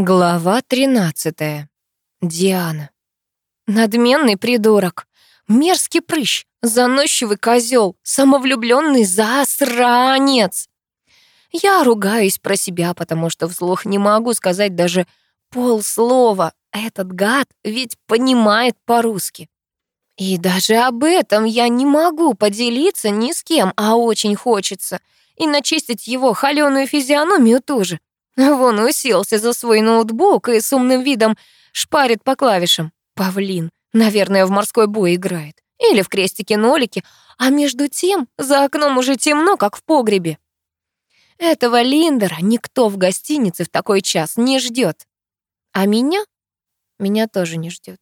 Глава 13. Диана. Надменный придурок, мерзкий прыщ, заносчивый козел, самовлюбленный засранец. Я ругаюсь про себя, потому что вслух не могу сказать даже полслова. Этот гад ведь понимает по-русски. И даже об этом я не могу поделиться ни с кем, а очень хочется. И начистить его холеную физиономию тоже. Вон уселся за свой ноутбук и с умным видом шпарит по клавишам. Павлин, наверное, в морской бой играет. Или в крестике-нолике. А между тем за окном уже темно, как в погребе. Этого Линдера никто в гостинице в такой час не ждет. А меня? Меня тоже не ждет.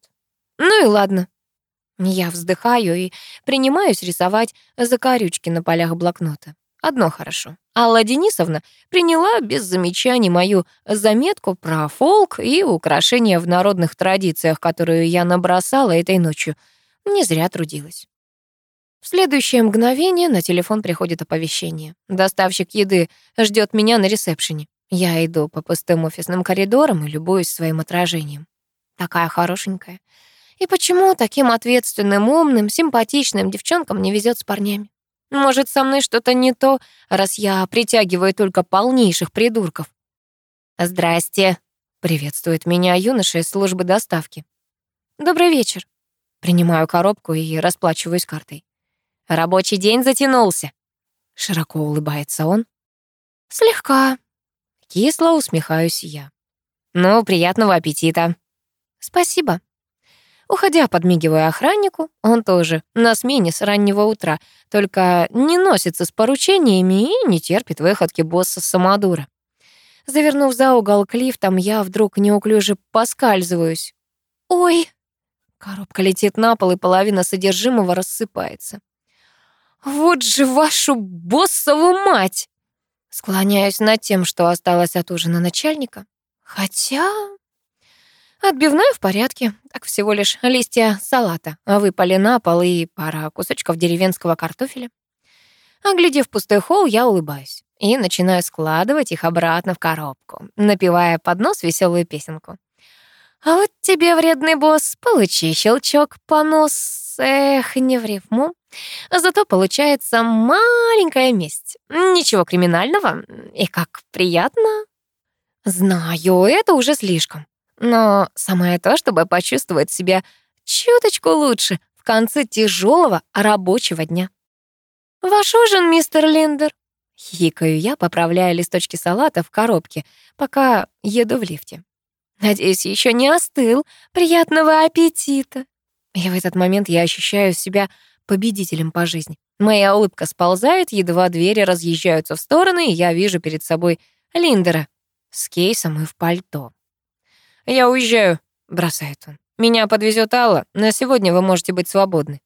Ну и ладно. Я вздыхаю и принимаюсь рисовать закорючки на полях блокнота. Одно хорошо. Алла Денисовна приняла без замечаний мою заметку про фолк и украшения в народных традициях, которую я набросала этой ночью. Не зря трудилась. В следующее мгновение на телефон приходит оповещение. Доставщик еды ждет меня на ресепшене. Я иду по пустым офисным коридорам и любуюсь своим отражением. Такая хорошенькая. И почему таким ответственным, умным, симпатичным девчонкам не везет с парнями? Может, со мной что-то не то, раз я притягиваю только полнейших придурков. «Здрасте», — приветствует меня юноша из службы доставки. «Добрый вечер». Принимаю коробку и расплачиваюсь картой. «Рабочий день затянулся», — широко улыбается он. «Слегка». Кисло усмехаюсь я. «Ну, приятного аппетита». «Спасибо». Уходя, подмигивая охраннику, он тоже на смене с раннего утра, только не носится с поручениями и не терпит выходки босса самодура. Завернув за угол к лифтам, я вдруг неуклюже поскальзываюсь. «Ой!» Коробка летит на пол, и половина содержимого рассыпается. «Вот же вашу боссову мать!» Склоняюсь над тем, что осталось от ужина начальника. Хотя Отбивная в порядке, так всего лишь листья салата выпали на пол и пара кусочков деревенского картофеля. Оглядев пустой холл, я улыбаюсь и начинаю складывать их обратно в коробку, напевая под нос веселую песенку. «А вот тебе, вредный босс, получи щелчок по нос, эх, не в рифму. Зато получается маленькая месть. Ничего криминального, и как приятно». Знаю, это уже слишком. Но самое то, чтобы почувствовать себя чуточку лучше в конце тяжелого рабочего дня. «Ваш ужин, мистер Линдер?» Хикаю я, поправляя листочки салата в коробке, пока еду в лифте. «Надеюсь, еще не остыл. Приятного аппетита!» И в этот момент я ощущаю себя победителем по жизни. Моя улыбка сползает, едва двери разъезжаются в стороны, и я вижу перед собой Линдера с кейсом и в пальто. «Я уезжаю», — бросает он. «Меня подвезет Алла. На сегодня вы можете быть свободны».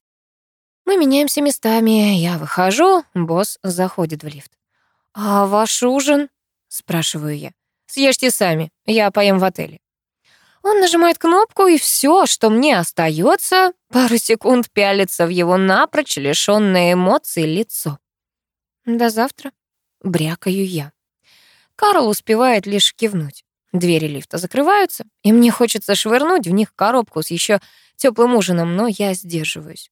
Мы меняемся местами. Я выхожу, босс заходит в лифт. «А ваш ужин?» — спрашиваю я. «Съешьте сами, я поем в отеле». Он нажимает кнопку, и все, что мне остается, пару секунд пялится в его напрочь лишённое эмоций лицо. «До завтра», — брякаю я. Карл успевает лишь кивнуть. Двери лифта закрываются, и мне хочется швырнуть в них коробку с еще теплым ужином, но я сдерживаюсь.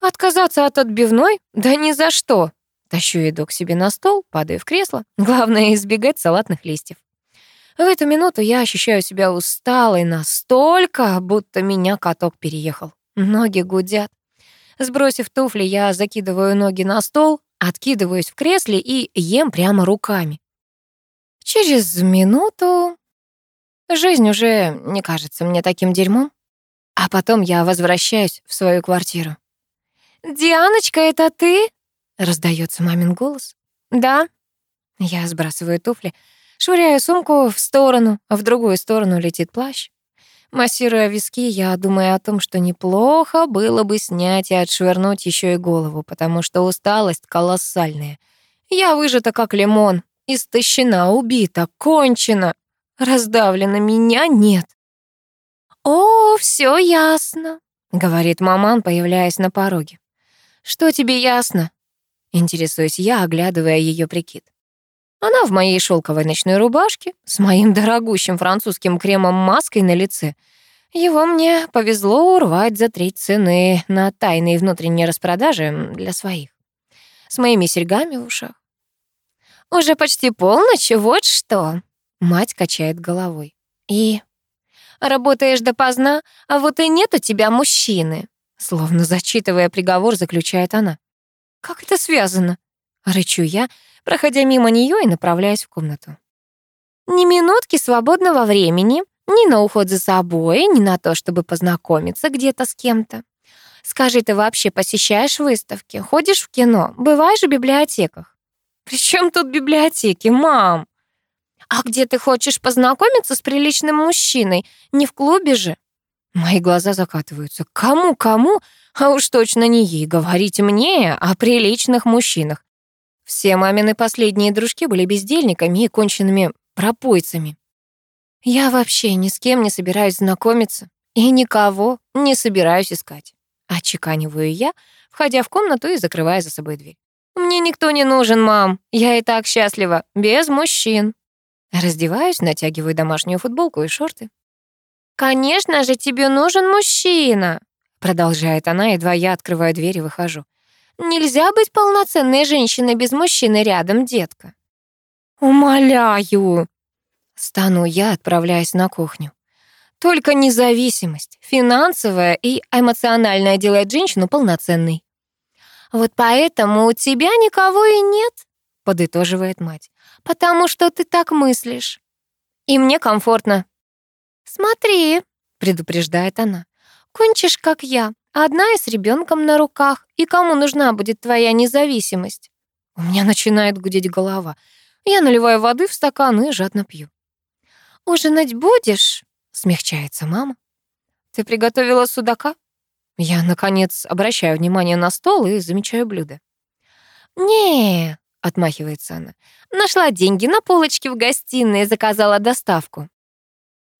Отказаться от отбивной? Да ни за что. Тащу еду к себе на стол, падаю в кресло. Главное — избегать салатных листьев. В эту минуту я ощущаю себя усталой настолько, будто меня каток переехал. Ноги гудят. Сбросив туфли, я закидываю ноги на стол, откидываюсь в кресле и ем прямо руками. Через минуту жизнь уже не кажется мне таким дерьмом. А потом я возвращаюсь в свою квартиру. «Дианочка, это ты?» — раздается мамин голос. «Да». Я сбрасываю туфли, швыряю сумку в сторону, а в другую сторону летит плащ. Массируя виски, я думаю о том, что неплохо было бы снять и отшвырнуть еще и голову, потому что усталость колоссальная. Я выжата как лимон, Истощена, убита, кончена. Раздавлена меня нет. «О, все ясно», — говорит маман, появляясь на пороге. «Что тебе ясно?» — интересуюсь я, оглядывая ее прикид. Она в моей шелковой ночной рубашке, с моим дорогущим французским кремом-маской на лице. Его мне повезло урвать за треть цены на тайные внутренние распродажи для своих. С моими серьгами в ушах. «Уже почти полночь, вот что!» Мать качает головой. «И работаешь допоздна, а вот и нет у тебя мужчины!» Словно зачитывая приговор, заключает она. «Как это связано?» Рычу я, проходя мимо нее и направляясь в комнату. «Ни минутки свободного времени, ни на уход за собой, ни на то, чтобы познакомиться где-то с кем-то. Скажи, ты вообще посещаешь выставки, ходишь в кино, бываешь в библиотеках? При чем тут библиотеки, мам? А где ты хочешь познакомиться с приличным мужчиной? Не в клубе же? Мои глаза закатываются. Кому-кому, а уж точно не ей, говорить мне о приличных мужчинах. Все мамины последние дружки были бездельниками и конченными пропойцами. Я вообще ни с кем не собираюсь знакомиться и никого не собираюсь искать. Отчеканиваю я, входя в комнату и закрывая за собой дверь. «Мне никто не нужен, мам. Я и так счастлива. Без мужчин». Раздеваюсь, натягиваю домашнюю футболку и шорты. «Конечно же, тебе нужен мужчина», продолжает она, едва я открываю дверь и выхожу. «Нельзя быть полноценной женщиной без мужчины рядом, детка». «Умоляю!» Стану я, отправляясь на кухню. Только независимость, финансовая и эмоциональная делает женщину полноценной. «Вот поэтому у тебя никого и нет», — подытоживает мать. «Потому что ты так мыслишь. И мне комфортно». «Смотри», — предупреждает она, «кончишь, как я, одна и с ребенком на руках, и кому нужна будет твоя независимость?» У меня начинает гудеть голова. Я наливаю воды в стакан и жадно пью. «Ужинать будешь?» Смягчается мама. Ты приготовила судака? Я, наконец, обращаю внимание на стол и замечаю блюдо. не отмахивается она. Нашла деньги на полочке в гостиной и заказала доставку.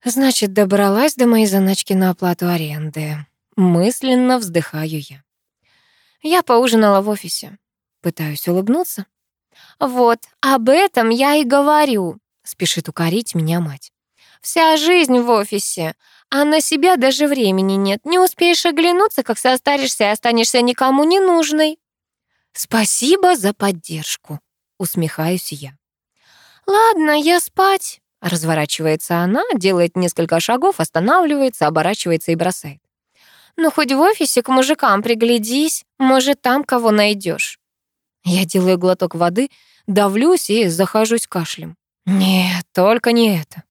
Значит, добралась до моей заначки на оплату аренды. Мысленно вздыхаю я. Я поужинала в офисе. Пытаюсь улыбнуться. Вот, об этом я и говорю, спешит укорить меня мать. Вся жизнь в офисе, а на себя даже времени нет. Не успеешь оглянуться, как состаришься и останешься никому не нужной. Спасибо за поддержку, усмехаюсь я. Ладно, я спать. Разворачивается она, делает несколько шагов, останавливается, оборачивается и бросает. Ну, хоть в офисе к мужикам приглядись, может, там кого найдешь. Я делаю глоток воды, давлюсь и захожусь кашлем. Нет, только не это.